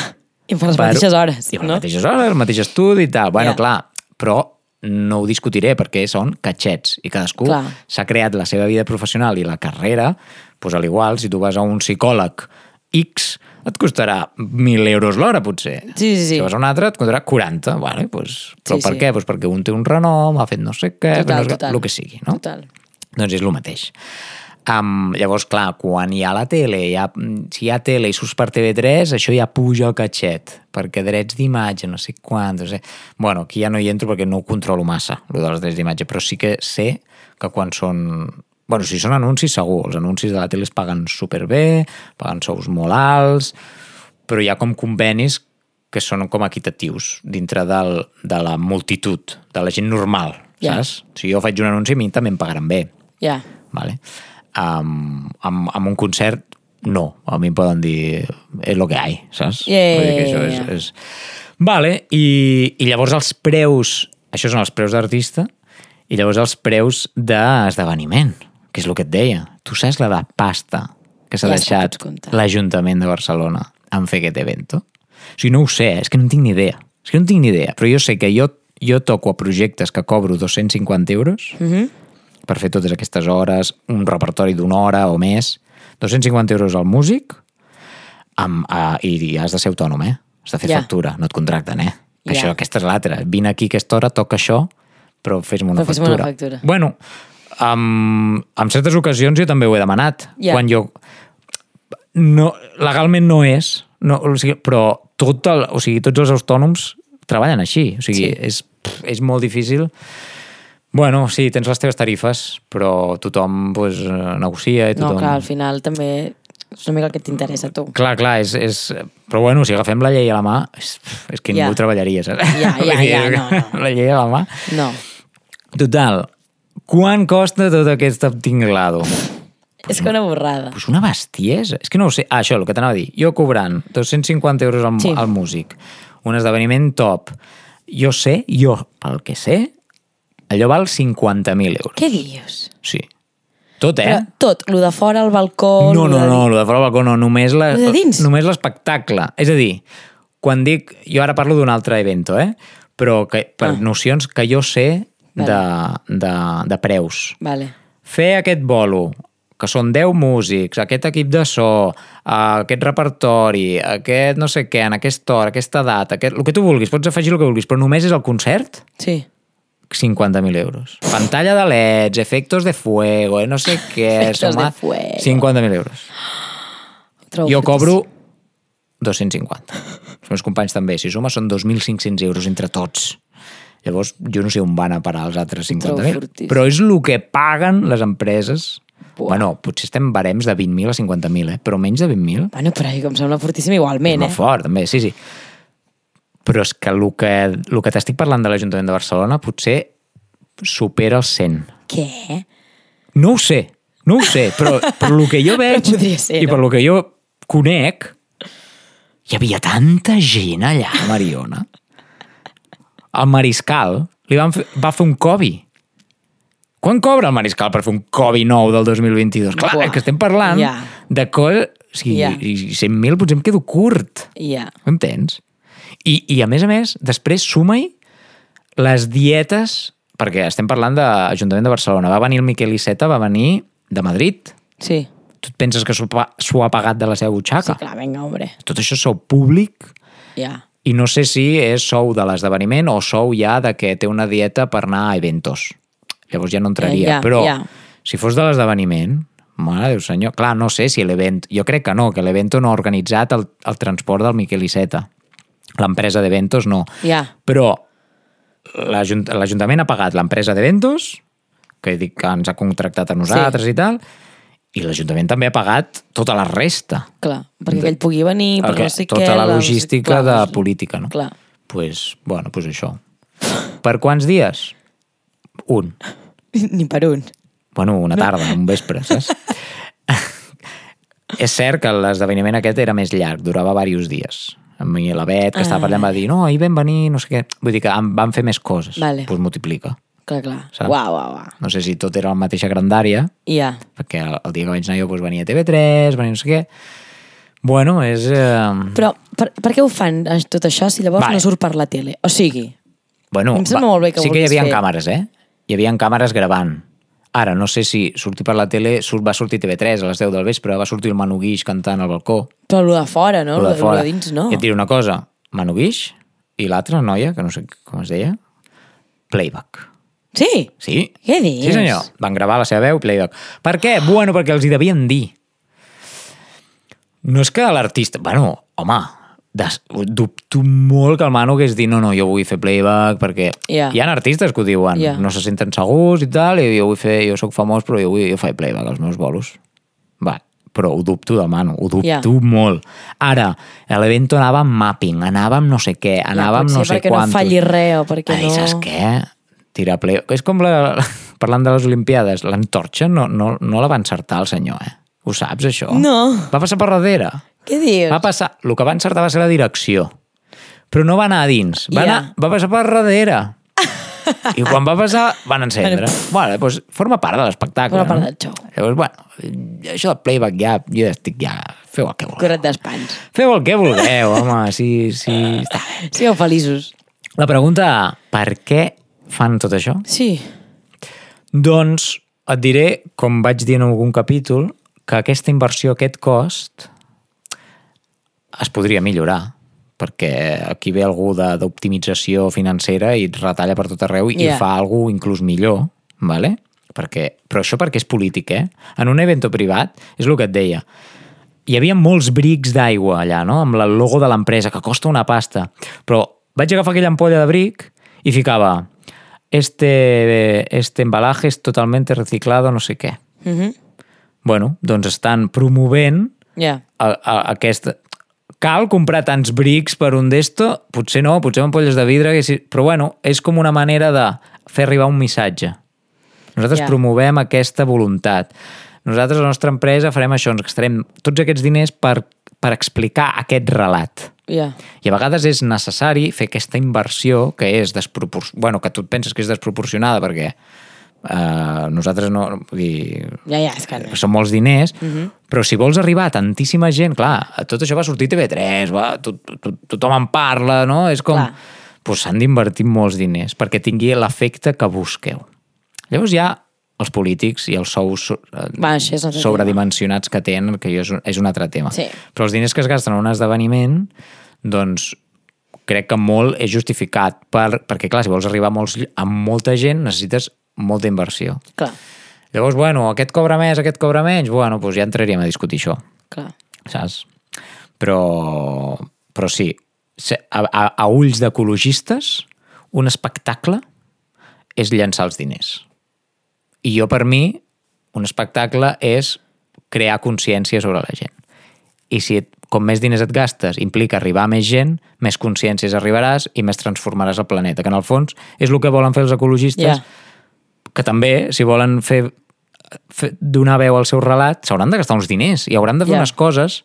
I per les Per- mateixes hores, I per no? les mateixes hores, el mateix estudi i tal. Bueno, Ja. clar, però no ho discutiré perquè són catxets i cadascú s'ha creat la seva vida professional i la carrera, doncs al igual, si tu vas a un psicòleg X, et costarà 1.000 euros l'hora, potser. Sí, sí, sí. Si vas a un altre, et costarà 40. Vale, doncs, però Sí, per sí. què? Doncs perquè un té un renom, ha fet no sé què, Total, no sé, total. el que sigui, no? Total. Doncs és el mateix. Um, llavors, clar, quan hi ha la tele, hi ha, si hi ha tele i surts per TV3, això ja puja el catxet, perquè drets d'imatge, no sé quant, no sé... Bueno, aquí ja no hi entro perquè no ho controlo massa, el dels drets d'imatge, però sí que sé que quan són... Bueno, si són anuncis, segur, els anuncis de la tele es paguen superbé, paguen sous molt alts, però hi ha com convenis que són com equitatius dintre del, de la multitud, de la gent normal, Ja. saps? Si jo faig un anunci, a mi també em pagaran bé. Ja. Vale? Um, amb, amb un concert, no. A mi em poden dir, és lo que hi ha, saps? Vull dir que això és, és... Vale, i, i llavors els preus, això són els preus d'artista, i llavors els preus d'esdeveniment, que és el que et deia. Tu saps la de pasta que s'ha Ja deixat l'Ajuntament de Barcelona en fer aquest evento? O sigui, no ho sé, és que no tinc ni idea. És que no tinc ni idea, però jo sé que jo, jo toco a projectes que cobro 250 euros, -hmm. Per fer totes aquestes hores, un repertori d'una hora o més, 250 euros al músic, amb, uh, i, i has de ser autònom, eh? Has de fer Ja. factura, no et contracten, eh? Que Ja. Això, aquesta és l'altra. Vine aquí aquesta hora, toca això, però fes-me una Però factura. una factura. Bueno, en, en certes ocasions jo també ho he demanat. Ja. Quan jo... No, legalment no és, no, o sigui, però tot el, o sigui, tots els autònoms treballen així. O sigui, Sí. és, és molt difícil Bueno, sí, tens les teves tarifes, però tothom pues, negocia i No, tothom... clar, al final també és una mica el que t'interessa a tu. Clar, clar, és, és... Però bueno, si agafem la llei a la mà, és, és que ningú treballaria, saps? Ja, ja, ja, no, no. La llei a la mà. No. Total, quan costa tot aquest tinglado? és que una borrada. Pues una bestiesa. És que no ho sé. Ah, això, el que t'anava a dir. Jo cobrant 250 euros al, Sí. al músic, un esdeveniment top, jo sé, jo, pel que sé, allò val 50.000 euros. Què dius? Sí. Tot, eh? Però tot, lo de fora, al balcó... No, lo no, de no, el de fora del balcó no, només la- Lo de dins? només l'espectacle. És a dir, quan dic... Jo ara parlo d'un altre evento, eh? Però que, per Ah. nocions que jo sé de, Vale. de, de preus. Vale. Fer aquest bolo, que són 10 músics, aquest equip de so, eh, aquest repertori, aquest no sé què, en aquesta hora, aquesta data, aquest, el que tu vulguis, pots afegir el que vulguis, però només és el concert, Sí. 50.000 euros. Pantalla de leds, efectos de fuego, eh, no sé què... Efectos suma- de fuego. 50.000 euros. Trobo Jo cobro 250. Els meus companys també. Si suma són 2.500 euros entre tots. Llavors, jo no sé on van a parar els altres trobo 50.000. fortíssim. Però és el que paguen les empreses. Buah. Bueno, potser estem barems de 20.000 a 50.000, eh? però menys de 20.000. Bueno, però em sembla fortíssim igualment, Molt eh? fort, també, sí, sí. Però és que el que, el que t'estic parlant de l'Ajuntament de Barcelona potser supera els 100. Què? No ho sé, no ho sé, però per lo que jo veig ser, i per lo que jo conec, hi havia tanta gent allà, Mariona. El Mariscal li van fer, va fer un Covid. Quan cobra el Mariscal per fer un Covid nou del 2022? Clar, Buah, és que estem parlant ja. de coses... O sigui, i 100.000 potser em quedo curt. Ja. Entens? I, I a més a més, després suma-hi les dietes, perquè estem parlant de l'Ajuntament de Barcelona. Va venir el Miquel Iceta, va venir de Madrid. Sí. Tu et penses que s'ho ha pagat de la seva Sí, butxaca? clar, vinga, hombre. Tot això sou públic Ja. i no sé si és sou de l'esdeveniment o sou ja de que té una dieta per anar a eventos. Llavors ja no entraria. Eh, ja, Però ja. si fos de l'esdeveniment, mare de Déu senyor, clar, no sé si l'event... Jo crec que no, que l'evento no ha organitzat el, el transport del Miquel Iceta. L'empresa d'eventos no. Ja. Però l'Ajunt- l'Ajuntament ha pagat l'empresa d'eventos, que dic que ens ha contractat a nosaltres sí. i tal, i l'Ajuntament també ha pagat tota la resta. Clar, perquè ell pugui venir, perquè que- no sé tota què... la no sé- logística clar, de doncs- política, no? Clar. pues, bueno, pues això. Per quants dies? Un. Ni per un. Bueno, una tarda, un vespre, saps? és cert que l'esdeveniment aquest era més llarg, durava diversos dies. A mi la Bet, que estava Ah. parlant, va dir, no, ahir vam venir, no sé què. Vull dir que van fer més coses. Vale. Pues multiplica. Clar, clar. Saps? Uau, uau, uau. No sé si tot era la mateixa grandària, Ja. perquè el, el dia que vaig anar jo pues, venia TV3, venia no sé què. Bueno, és... Eh... Però per, per què ho fan eh, tot això si llavors Vale. no surt per la tele? O sigui, Bueno, Em sembla molt bé que sí que hi havia fer. càmeres, eh? Hi havia càmeres gravant. Ara, no sé si sortir per la tele, surt, va sortir TV3 a les 10 del vespre, va sortir el Manu Guix cantant al balcó. però el de fora, no? El de fora. de dins, no? I et diré una cosa, Manu Guix i l'altra noia, que no sé com es deia, playback. Sí? Sí? Què dius? Sí, senyor. Van gravar la seva veu playback. Per què? Bueno, perquè els hi devien dir. No és que l'artista... Bueno, home, des... dubto molt que el Manu hagués dit no, no, jo vull fer playback perquè Ja. hi ha artistes que ho diuen, Ja. no se senten segurs i tal, i jo vull fer, jo sóc famós però jo, vull, jo faig playback als meus bolos. Va, però ho dubto del Manu, ho dubto Ja. molt. Ara, a l'evento anava amb mapping, anava amb no sé què, anava amb potser no sé perquè quantos. no falli res o perquè Ai, no... saps què? Tirar play... És com la... parlant de les Olimpiades, l'entorxa no, no, no la va encertar el senyor, eh? Ho saps, això? No. Va passar per darrere. Què dius? Va passar... El que va encertar va ser la direcció. Però no va anar a dins. Va, Ja. anar, va passar per darrere. I quan va passar, van encendre. bueno, doncs forma part de l'espectacle. Forma part no? del show. Llavors, bueno, això del playback ja, jo ja estic ja... Feu el que vulgueu. Corret d'espans. Feu el que vulgueu, home, sí, sí... Està bé. Sigueu feliços. La pregunta, per què fan tot això? Sí. Doncs et diré, com vaig dir en algun capítol, que aquesta inversió, aquest cost, es podria millorar perquè aquí ve algú d'optimització financera i et retalla per tot arreu i Ja. fa algú inclús millor, ¿vale? perquè, però això perquè és polític, eh? En un evento privat, és el que et deia, hi havia molts brics d'aigua allà, no? amb el logo de l'empresa, que costa una pasta. Però vaig agafar aquella ampolla de bric i ficava este, este embalaje es totalmente reciclado, no sé què. Mhm. Bueno, doncs estan promovent Ja. a, a, aquest... Cal comprar tants brics per un d'esto? Potser no, potser ampolles de vidre, però bueno, és com una manera de fer arribar un missatge. Nosaltres Ja. promovem aquesta voluntat. Nosaltres, a la nostra empresa, farem això, ens gastarem tots aquests diners per, per explicar aquest relat. Ja. I a vegades és necessari fer aquesta inversió que és despropor... bueno, que tu et penses que és desproporcionada perquè eh, nosaltres no... Vull dir, Ja, ja, és que... són molts diners, Però si vols arribar a tantíssima gent, clar, tot això va sortir a TV3, va, to, to, tothom en parla, no? És com... Clar. Pues s'han d'invertir molts diners perquè tingui l'efecte que busqueu. Llavors hi ha els polítics i els sous eh, Va, sobredimensionats que tenen, que és, un- és un altre tema. Sí. Però els diners que es gasten en un esdeveniment, doncs crec que molt és justificat, per, perquè clar, si vols arribar a, molts, a molta gent necessites molta inversió. Clar, Llavors, bueno, aquest cobra més, aquest cobra menys, bueno, doncs ja entraríem a discutir això, clar. saps? Però, però sí, a, a, a ulls d'ecologistes, un espectacle és llançar els diners. I jo, per mi, un espectacle és crear consciència sobre la gent. I si et- com més diners et gastes implica arribar a més gent, més consciències arribaràs i més transformaràs el planeta, que en el fons és el que volen fer els ecologistes, Ja. Que també, si volen fer, fer donar veu al seu relat, s'hauran de gastar uns diners i hauran de fer Ja. unes coses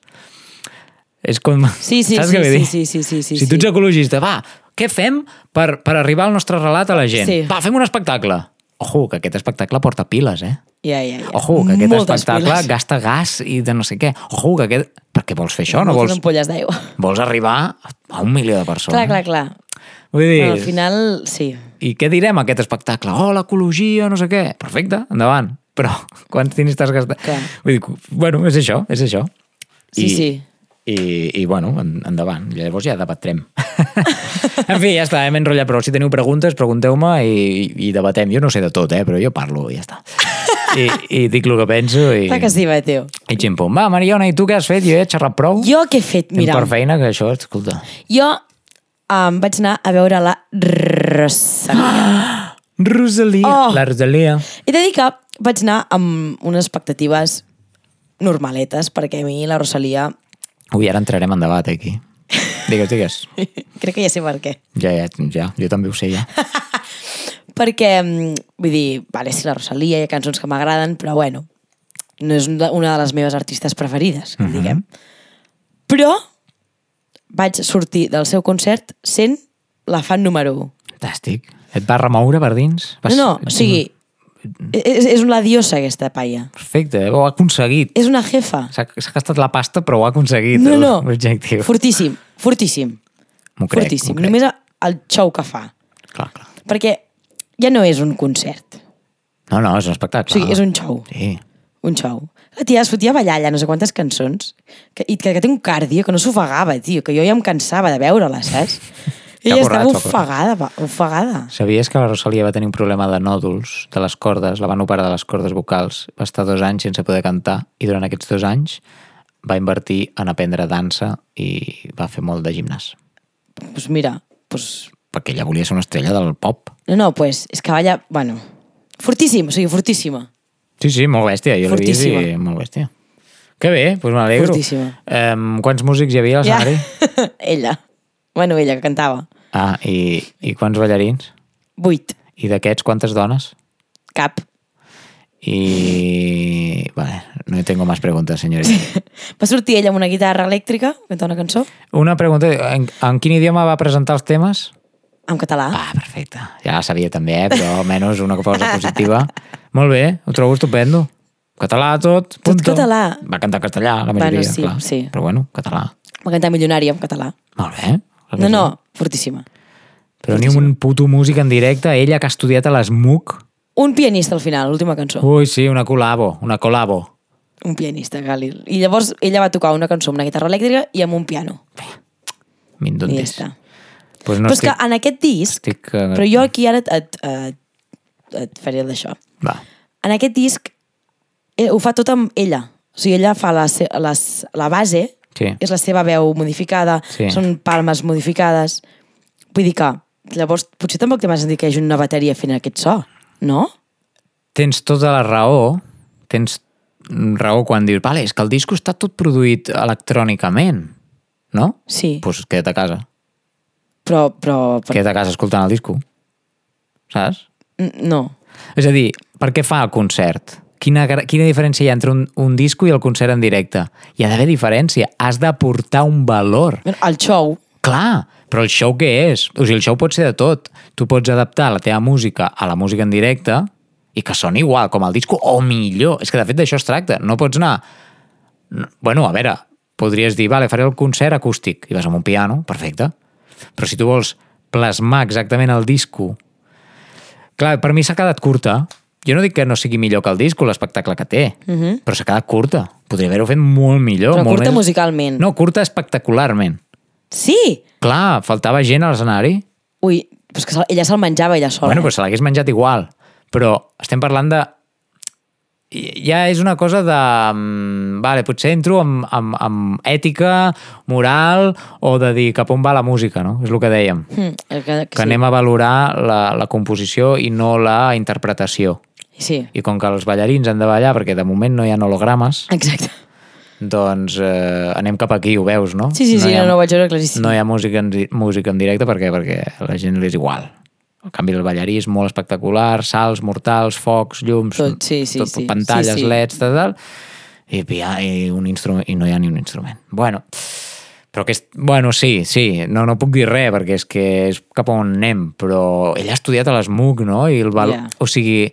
és com... Sí, sí, saps sí, què sí, dir? sí, sí, sí, sí, Si tu ets ecologista, va, què fem per, per arribar al nostre relat a la gent? Sí. Va, fem un espectacle. Ojo, que aquest espectacle porta piles, eh? Ja, ja, ja. Ojo, que aquest Moltes espectacle piles. gasta gas i de no sé què. Ojo, que aquest... Per què vols fer això? No Moltes vols, ampolles d'aigua. vols arribar a un milió de persones. Clar, clar, clar. Vull dir, Al final, sí. I què direm a aquest espectacle? Oh, l'ecologia, no sé què. Perfecte, endavant. Però quants diners t'has gastat? Clar. Vull dir, bueno, és això, és això. Sí, sí. I, i bueno, en, endavant. Llavors ja debatrem. en fi, ja està, hem enrotllat prou. Si teniu preguntes, pregunteu-me i, i debatem. Jo no sé de tot, eh, però jo parlo i ja està. I, i dic el que penso i, Clar que sí, Mateo. i ximpum. Va, Mariona, i tu què has fet? Jo he xerrat prou? Jo què he fet? Mira, per feina que això, escolta... jo um, vaig anar a veure la Rosalia. Rosalia. Oh! La Rosalia. He de dir que vaig anar amb unes expectatives normaletes, perquè a mi la Rosalia... Ui, ara entrarem en debat aquí. Digues, digues. Crec que ja sé per què. Ja, ja, ja, jo també ho sé ja. Perquè, mm, vull dir, vale, sí, la Rosalia, hi ha cançons que m'agraden, però bueno, no és una de les meves artistes preferides, Mhm. mm -hmm. diguem. Però vaig sortir del seu concert sent la fan número 1. Fantàstic. Et va remoure per dins? Vas... No, no, o sigui, és, és una diosa aquesta paia. Perfecte, ho ha aconseguit. És una jefa. S'ha gastat la pasta, però ho ha aconseguit, No, no, l'objectiu. fortíssim, fortíssim. M'ho crec, fortíssim. crec. Només el show que fa. Clar, clar. Perquè ja no és un concert. No, no, és un espectacle. O sigui, és un show. Sí. Un show. La tia es fotia a ballar allà no sé quantes cançons que, i que, que té un cardio que no s'ofegava, tio, que jo ja em cansava de veure-la, saps? Que Ella estava ofegada, ofegada. Sabies que la Rosalia va tenir un problema de nòduls de les cordes, la van operar de les cordes vocals, va estar dos anys sense poder cantar i durant aquests dos anys va invertir en aprendre dansa i va fer molt de gimnàs. Doncs pues mira, pues, Perquè ella volia ser una estrella del pop. no, no, pues, és que balla, bueno, fortíssim, o sigui, fortíssima. Sí, sí, molt bèstia, jo l'he vist i molt bèstia. Que bé, doncs m'alegro. Fortíssima. Um, quants músics hi havia a Ja. l'escenari? ella. Bueno, ella que cantava. Ah, i, i quants ballarins? Vuit. I d'aquests, quantes dones? Cap. I... Vale, no tengo más preguntas, señorita. Va sortir ella amb una guitarra elèctrica, cantar una cançó, Una pregunta, en, en quin idioma va presentar els temes? en català. Ah, perfecte. Ja la sabia també, eh? però almenys una cosa positiva. Molt bé, ho trobo estupendo. Català tot, punto. català. Va cantar castellà, la majoria, Bueno, sí, clar. sí. Però bueno, català. Va cantar Milionària en català. Molt bé. No, no, fortíssima. Però ni un puto músic en directe, ella que ha estudiat a l'ESMUC. Un pianista al final, l'última cançó. Ui, sí, una col·labo, una col·labo. Un pianista, Galil. I llavors ella va tocar una cançó amb una guitarra elèctrica i amb un piano. I ja està. Pues no Però és que estic... en aquest disc... estic eh, Però jo aquí ara et, et, et, et faré d'això. Va. En aquest disc eh, ho fa tot amb ella. O sigui, ella fa la, se- les, la base, Sí. és la seva veu modificada, Sí. són palmes modificades. Vull dir que llavors potser tampoc té més sentit que hi hagi una bateria fent aquest so, no? Tens tota la raó, tens raó quan dius, vale, és que el disco està tot produït electrònicament, no? Sí, Doncs pues queda't a casa. però... però, però Queda't a casa escoltant el disco. Saps? No. És a dir, per què fa el concert? Quina, quina diferència hi ha entre un, un disco i el concert en directe? Hi ha d'haver diferència. Has d'aportar un valor. El show, Clar, però el show què és? O sigui, el show pot ser de tot. Tu pots adaptar la teva música a la música en directe i que soni igual, com el disco, o millor. És que, de fet, d'això es tracta. No pots anar No, bueno, a veure, podries dir, vale, faré el concert acústic i vas amb un piano, perfecte. Però si tu vols plasmar exactament el disco... Clar, per mi s'ha quedat curta. Jo no dic que no sigui millor que el disco, l'espectacle que té, uh -huh. però s'ha quedat curta. Podria haver-ho fet molt millor. Mhm. Però molt curta més... musicalment. No, curta espectacularment. Sí! Clar, faltava gent a l'escenari. Ui, però és que ella se'l menjava ella sola. Bueno, però se l'hagués menjat igual. Però estem parlant de... Ja és una cosa de... mm, Vale, potser entro amb, amb, amb ètica, moral, o de dir cap on va la música, no? És el que dèiem. Mm, que, que, Que anem a valorar la, la composició i no la interpretació. Sí, I com que els ballarins han de ballar, perquè de moment no hi ha hologrames, exacte. doncs eh, anem cap aquí, ho veus, no? Sí, sí, sí, hi ha, no, no ho vaig veure claríssim. no hi ha música en, música en directe perquè, perquè a la gent li és igual. En canvi, el ballarí és molt espectacular, salts mortals, focs, llums, Tot, sí, sí, tot, sí. pantalles, Sí, sí. leds, tal, tal, i, i, un instrument, i no hi ha ni un instrument. Bueno, però que és, bueno, sí, sí, no, no puc dir res perquè és que és cap on anem, però ell ha estudiat a l'ESMUC, no? I el val... Ja. O sigui,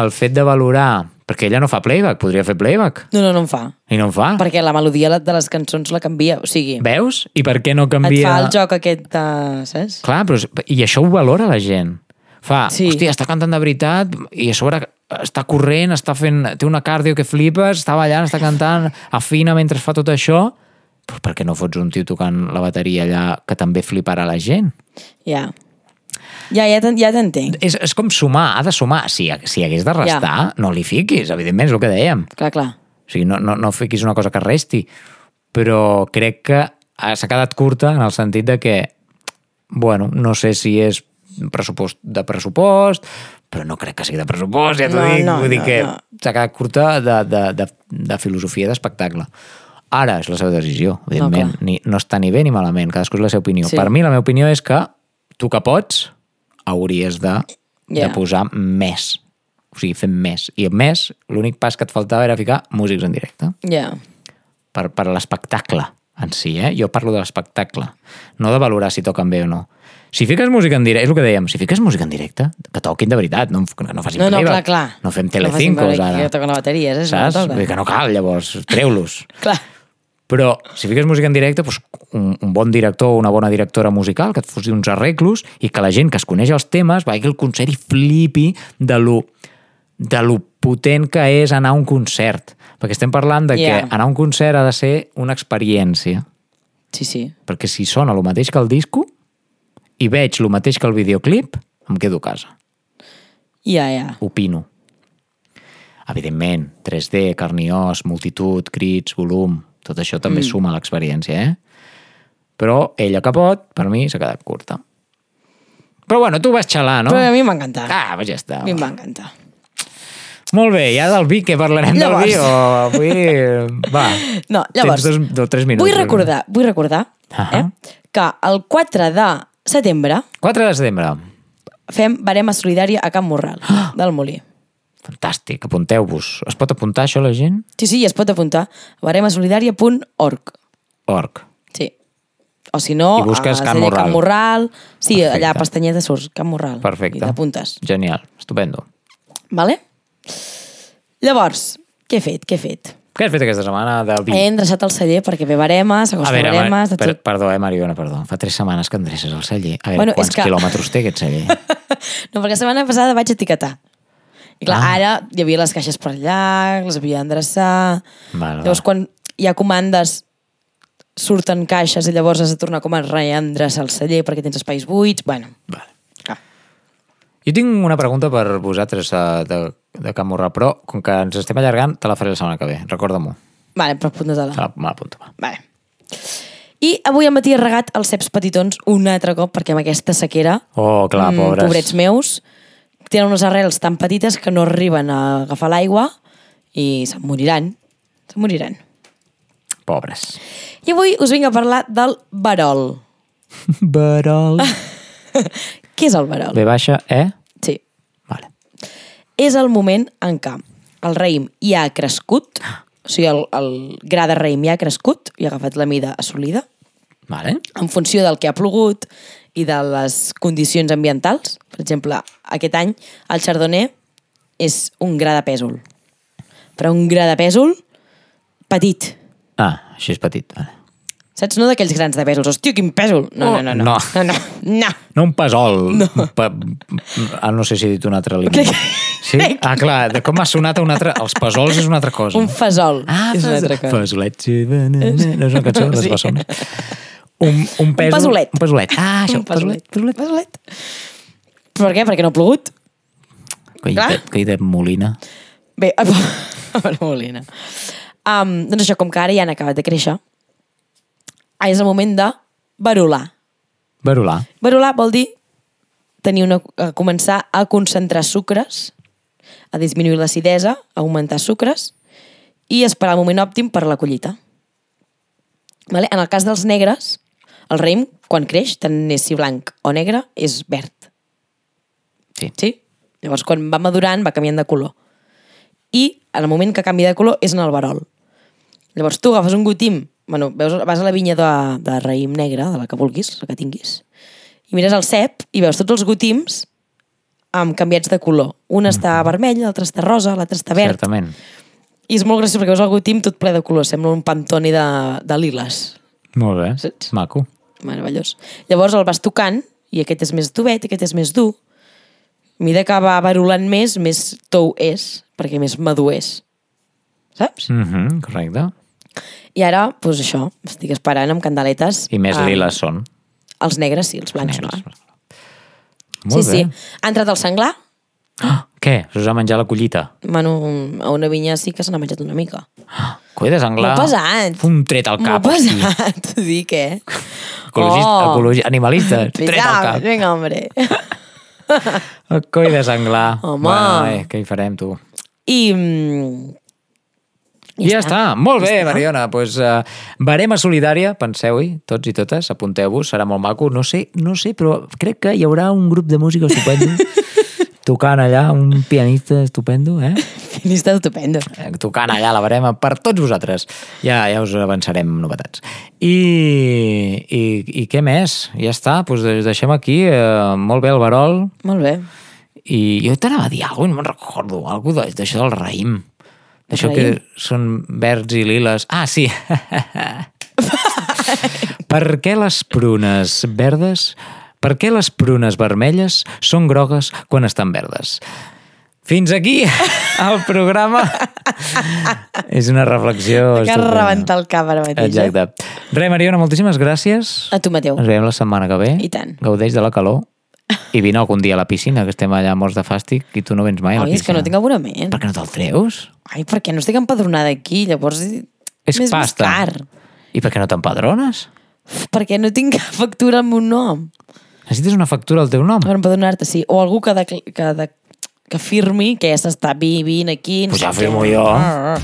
el fet de valorar... Perquè ella no fa playback, podria fer playback, No, no, no em fa. i no en fa. Perquè la melodia de les cançons la canvia. O sigui, Veus? I per què no et canvia... fa el joc aquest de... Saps? Clar, però, i això ho valora la gent. Fa, Sí. hòstia, està cantant de veritat i a sobre està corrent, està fent, té una cardio que flipes, està ballant, està cantant, afina mentre fa tot això. Però per què no fots un tio tocant la bateria allà que també fliparà la gent? Ja. Ja, ja ja t'entenc. És, és com sumar, ha de sumar. Si, si hagués de restar, no li fiquis, evidentment, és el que dèiem. Clar, clar. O sigui, no, no, no fiquis una cosa que resti. Però crec que ha- s'ha quedat curta en el sentit de que, bueno, no sé si és pressupost de pressupost, però no crec que sigui de pressupost, ja t'ho No, dic. no, Vull dir no, que no. s'ha quedat curta de, de, de, de filosofia d'espectacle. Ara és la seva decisió, evidentment. clar. No, ni, no està ni bé ni malament, cadascú és la seva opinió. Sí. Per mi, la meva opinió és que tu que pots, hauries de, Ja. de posar més. O sigui, fer més. I a més, l'únic pas que et faltava era ficar músics en directe Ja. per, per l'espectacle en si, eh? Jo parlo de l'espectacle, no de valorar si toquen bé o no. Si fiques música en directe, és el que dèiem, si fiques música en directe, que toquin de veritat, no, no facin No, no, clar, clar. No fem No telecincos playback, ara. Que toquen la bateria, és Saps? no que no cal, llavors, treu-los. Clar. Però si fiques música en directe, doncs, un, un bon director o una bona directora musical que et posi uns arreglos i que la gent que es coneix els temes vagi al concert i flipi de lo, de lo potent que és anar a un concert. Perquè estem parlant de Yeah. que anar a un concert ha de ser una experiència. Sí, sí. Perquè si sona el mateix que el disco i veig el mateix que el videoclip, em quedo a casa. Ja, ja. Opino. Evidentment, 3D, carn i os, multitud, crits, volum, tot això també mm. suma l'experiència, eh? Però ella que pot, per mi, s'ha quedat curta. Però bueno, tu vas xalar, no? Però a mi m'ha encantat. Ah, pues ja està. A mi encantar. Molt bé, ja del vi, que parlarem Llavors. del vi o avui... Va, No, llavors, tens dos, dos, tres minuts. vull recordar, vull recordar Ahà. eh, que el 4 de setembre 4 de setembre. fem barema solidària a Can Morral, del Molí. Fantàstic, apunteu-vos. Es pot apuntar això la gent? Sí, sí, es pot apuntar a baremasolidària.org. Org. Sí. O si no, I busques a Can Morral. Can Morral. Sí, Perfecte. allà a Pestanyeta surts, Can Morral. Perfecte. I t'apuntes. Genial, estupendo. Vale? Llavors, què he fet? Què he fet? Què has fet aquesta setmana del vi? He endreçat el celler perquè ve barema, s'acosta baremes, de per, tot. perdó, eh, Mariona, perdó. Fa tres setmanes que endreces el celler. A veure, Bueno, quants que- quilòmetres té aquest celler? No, perquè la setmana passada vaig etiquetar. I clar, Ah. ara hi havia les caixes per allà, les havia d'endreçar... Val, Llavors, val. quan hi ha comandes, surten caixes i llavors has de tornar com a reendreçar el celler perquè tens espais buits. Bueno, Vale. clar. Jo tinc una pregunta per vosaltres eh, de, de Can Morral, però com que ens estem allargant, te la faré la setmana que ve. Recorda-m'ho. Vale, però apunta-te-la. Te la- Me l'apunto. va. Vale. I avui al matí he regat els ceps petitons un altre cop perquè amb aquesta sequera, Oh, clar, mm, pobres. pobrets meus, tenen unes arrels tan petites que no arriben a agafar l'aigua i se'n moriran. Se'n moriran. Pobres. I avui us vinc a parlar del verol. Barol. Què és el verol? B baixa, eh? Sí. Vale. És el moment en què el raïm ja ha crescut, o sigui, el, el gra de raïm ja ha crescut i ha agafat la mida assolida, Vale. en funció del que ha plogut i de les condicions ambientals. Per exemple, aquest any el chardonnay és un gra de pèsol. Però un gra de pèsol Petit. Ah, així és petit. Vale. Saps? No d'aquells grans de pèsols. Hòstia, quin pèsol! No, no, no. No, No. no. no, no. No un pesol. No. Pa... Ah, no sé si he dit un altre límit. Sí? Ah, clar, de com ha sonat un altre... Els pesols és una altra cosa. Un fesol. Ah, és una altra cosa. Pesolets i. No és una cançó de les Sí. bessones. Un, un pèsol... pesolet. Un pesolet. Ah, això, Un pesolet. pesolet. Pesolet. Per què? Perquè no ha plogut? Coitet, coitet molina. Bé, a veure, Molina. Um, doncs això, com que ara ja han acabat de créixer, ah, és el moment de barular. Barolà. Barular vol dir tenir una, a començar a concentrar sucres, a disminuir l'acidesa, a augmentar sucres i esperar el moment òptim per a la collita. Vale? En el cas dels negres, el raïm, quan creix, tant és si blanc o negre, és verd. Sí. Sí? Llavors, quan va madurant, va canviant de color. I, en el moment que canvia de color, és en el verol. Llavors, tu agafes un gotim, bueno, veus, vas a la vinya de, de raïm negre, de la que vulguis, la que tinguis, i mires el cep i veus tots els gotims amb canviats de color. Un està vermell, l'altre està rosa, l'altre està verd. Certament. I és molt graciós perquè veus el gotim tot ple de color, sembla un pantoni de, de liles. Molt bé. Saps? Maco. Meravellós. Llavors el vas tocant i aquest és més tovet aquest és més dur. A mesura que va barulant més, més tou és, perquè més madur és. Saps? Mm -hmm, correcte. I ara, doncs això, estic esperant amb candeletes. I més liles són. Els negres sí, els blancs Negres. no. Molt sí, bé. sí. Ha entrat el senglar, Ah, què? Us ha menjat la collita? bueno, a una vinya sí que se n'ha menjat una mica. Coi de senglar. Molt pesat. Un tret al cap. Molt pesat, t'ho dic, eh? Ecologista, ecologi... animalista. Tret al cap. vinga, hombre. El coi de senglar. Home. Bueno, eh, què hi farem, tu? I... mm, I ja, està. Molt Ja bé, està. Mariona. Doncs pues, uh, barema solidària, penseu-hi, tots i totes, apunteu-vos, serà molt maco. No sé, no sé, però crec que hi haurà un grup de música estupendo tocant allà, un pianista estupendo, eh? Finista estupendo. Eh, tocant allà la barema per tots vosaltres. Ja, ja us avançarem novetats. I, i, i què més? Ja està, doncs deixem aquí. Eh, molt bé el Barol. Molt bé. I jo t'anava a dir alguna cosa, no me'n recordo, alguna cosa d'això del raïm. D'això que són verds i liles. Ah, sí. per què les prunes verdes... Per què les prunes vermelles són grogues quan estan verdes? Fins aquí el programa. És una reflexió. Que rebentar el cap ara mateix. eh? Exacte. Re, Mariona, moltíssimes gràcies. A tu, Mateu. Ens veiem la setmana que ve. I tant. Gaudeix de la calor. I vine algun dia a la piscina, que estem allà morts de fàstic i tu no vens mai a la Oi, és que piscina. no tinc abonament. Per què no te'l treus? Ai, perquè no estic empadronada aquí, llavors... És m'és més pasta. car. I per què no t'empadrones? Perquè no tinc cap factura amb un nom. Necessites una factura al teu nom? Per empadronar-te, sí. O algú que, de, que, de, que firmi que ja s'està vivint aquí. Pues ja firmo jo. Ah, ah.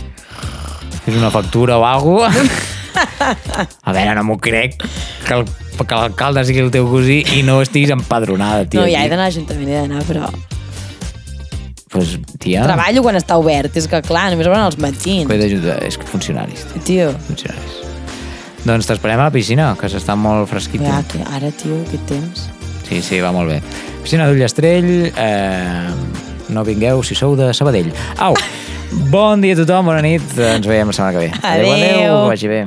És una factura o alguna A veure, no m'ho crec que el- que l'alcalde sigui el teu cosí i no estiguis empadronada, tia. No, ja he d'anar a l'Ajuntament, he d'anar, però... Pues, tia, Treballo quan està obert, és que clar, només obren els matins. coi d'ajuda, és que funcionaris, tia, Tio, funcionaris. Doncs t'esperem a la piscina, que s'està molt fresquita. ja, que ara, tio, aquest temps... Sí, sí, va molt bé. Piscina d'Ullastrell, eh, no vingueu si sou de Sabadell. Au! Bon dia a tothom, bona nit, ens veiem la setmana que ve. Adéu. adéu, vagi bé.